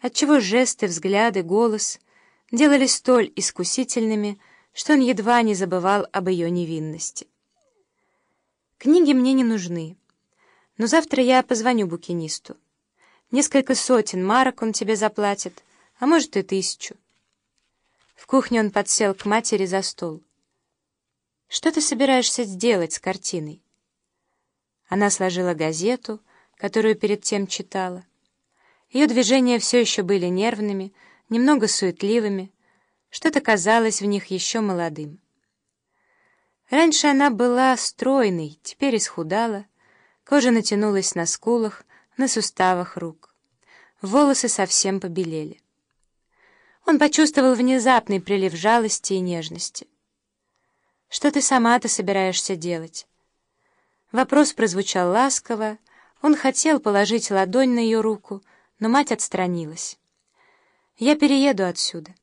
отчего жесты, взгляды, голос делались столь искусительными, что он едва не забывал об ее невинности. Книги мне не нужны, но завтра я позвоню букинисту. Несколько сотен марок он тебе заплатит, а может и тысячу. В кухне он подсел к матери за стол. «Что ты собираешься сделать с картиной?» Она сложила газету, которую перед тем читала. Ее движения все еще были нервными, немного суетливыми, что-то казалось в них еще молодым. Раньше она была стройной, теперь исхудала, кожа натянулась на скулах, на суставах рук. Волосы совсем побелели. Он почувствовал внезапный прилив жалости и нежности. «Что ты сама-то собираешься делать?» Вопрос прозвучал ласково, он хотел положить ладонь на ее руку, но мать отстранилась. «Я перееду отсюда.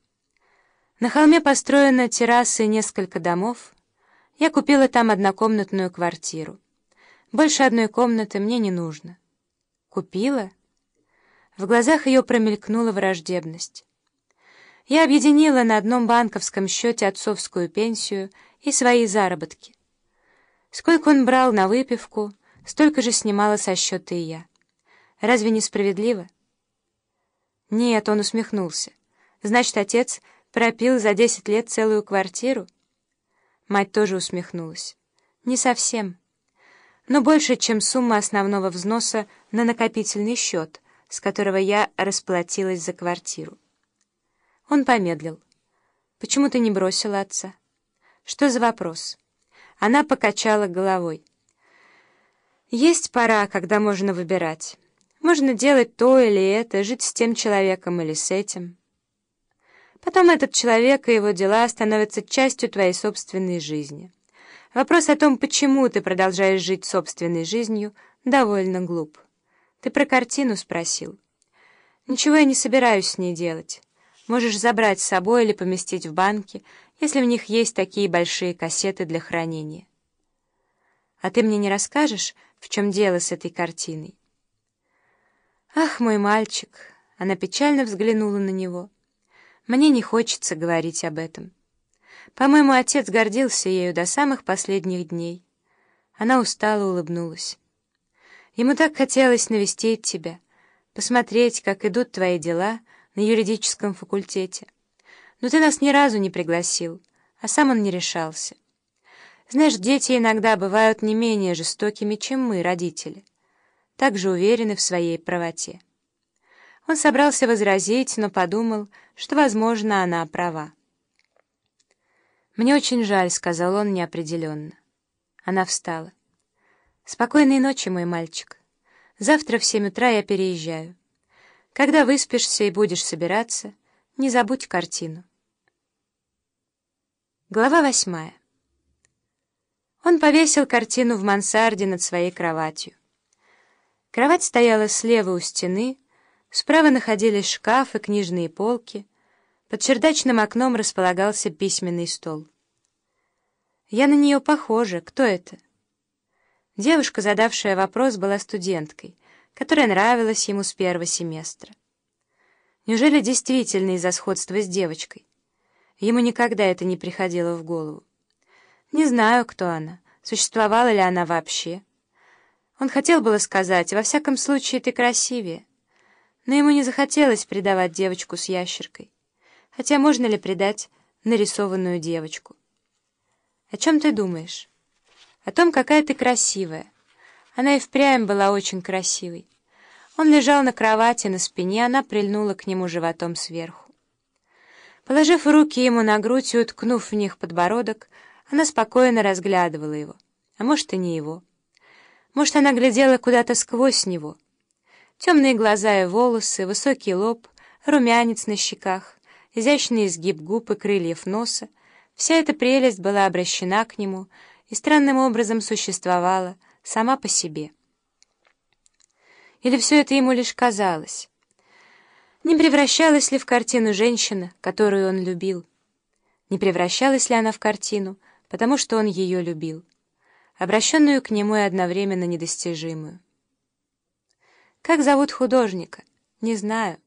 На холме построена терраса и несколько домов. Я купила там однокомнатную квартиру. Больше одной комнаты мне не нужно». «Купила?» В глазах ее промелькнула враждебность. Я объединила на одном банковском счете отцовскую пенсию и свои заработки. Сколько он брал на выпивку, столько же снимала со счета и я. Разве не справедливо? Нет, он усмехнулся. Значит, отец пропил за десять лет целую квартиру? Мать тоже усмехнулась. Не совсем. Но больше, чем сумма основного взноса на накопительный счет, с которого я расплатилась за квартиру. Он помедлил. «Почему ты не бросила отца?» «Что за вопрос?» Она покачала головой. «Есть пора, когда можно выбирать. Можно делать то или это, жить с тем человеком или с этим. Потом этот человек и его дела становятся частью твоей собственной жизни. Вопрос о том, почему ты продолжаешь жить собственной жизнью, довольно глуп. Ты про картину спросил. Ничего я не собираюсь с ней делать. Можешь забрать с собой или поместить в банке, если в них есть такие большие кассеты для хранения. А ты мне не расскажешь, в чем дело с этой картиной? Ах, мой мальчик! Она печально взглянула на него. Мне не хочется говорить об этом. По-моему, отец гордился ею до самых последних дней. Она устало улыбнулась. Ему так хотелось навестить тебя, посмотреть, как идут твои дела на юридическом факультете. Но ты нас ни разу не пригласил, а сам он не решался. Знаешь, дети иногда бывают не менее жестокими, чем мы, родители. Также уверены в своей правоте. Он собрался возразить, но подумал, что, возможно, она права. «Мне очень жаль», — сказал он неопределенно. Она встала. «Спокойной ночи, мой мальчик. Завтра в семь утра я переезжаю. Когда выспишься и будешь собираться, не забудь картину». Глава восьмая. Он повесил картину в мансарде над своей кроватью. Кровать стояла слева у стены, справа находились шкаф и книжные полки, под чердачным окном располагался письменный стол. «Я на нее похожа. Кто это?» Девушка, задавшая вопрос, была студенткой, которая нравилась ему с первого семестра. Неужели действительно из-за сходства с девочкой? Ему никогда это не приходило в голову. Не знаю, кто она, существовала ли она вообще. Он хотел было сказать, во всяком случае, ты красивее. Но ему не захотелось предавать девочку с ящеркой. Хотя можно ли предать нарисованную девочку? О чем ты думаешь? О том, какая ты красивая. Она и впрямь была очень красивой. Он лежал на кровати на спине, она прильнула к нему животом сверху. Положив руки ему на грудь и уткнув в них подбородок, она спокойно разглядывала его. А может, и не его. Может, она глядела куда-то сквозь него. Темные глаза и волосы, высокий лоб, румянец на щеках, изящный изгиб губ и крыльев носа — вся эта прелесть была обращена к нему и странным образом существовала сама по себе. Или все это ему лишь казалось? Не превращалась ли в картину женщина, которую он любил? Не превращалась ли она в картину, потому что он ее любил, обращенную к нему и одновременно недостижимую? Как зовут художника? Не знаю.